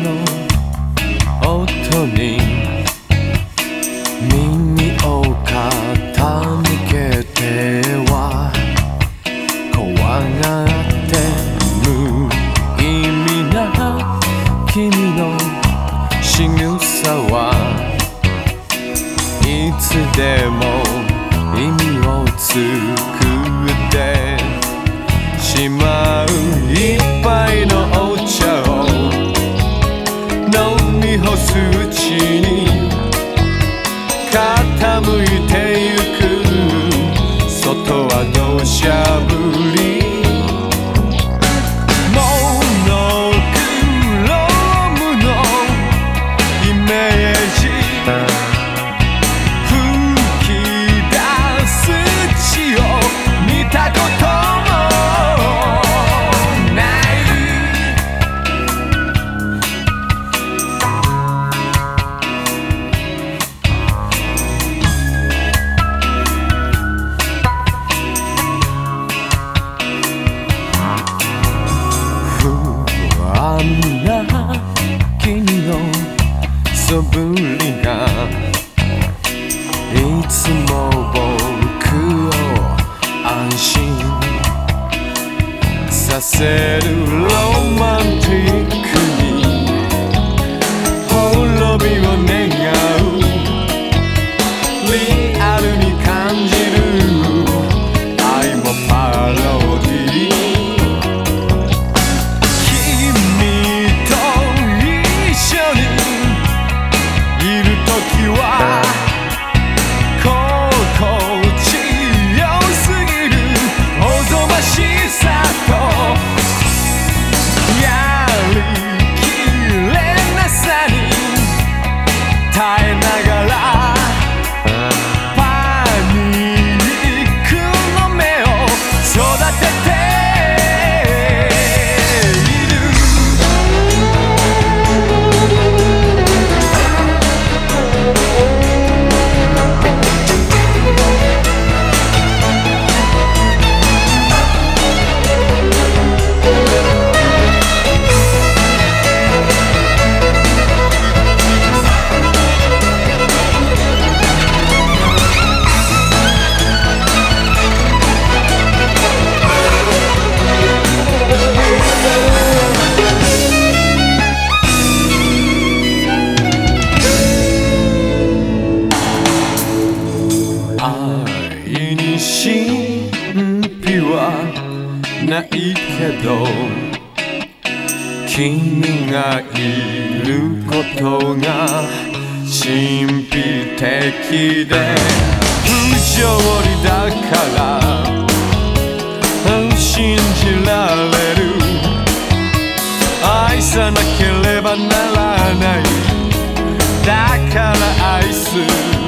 の音に耳を傾けては怖がって無意味な君の仕草はいつでも意味を作っ傾いてゆく。外は土砂降り素振りがいつも僕を安心させる。ないけど君がいることが神秘的で不条理だから信じられる。愛さなければならない。だから愛する。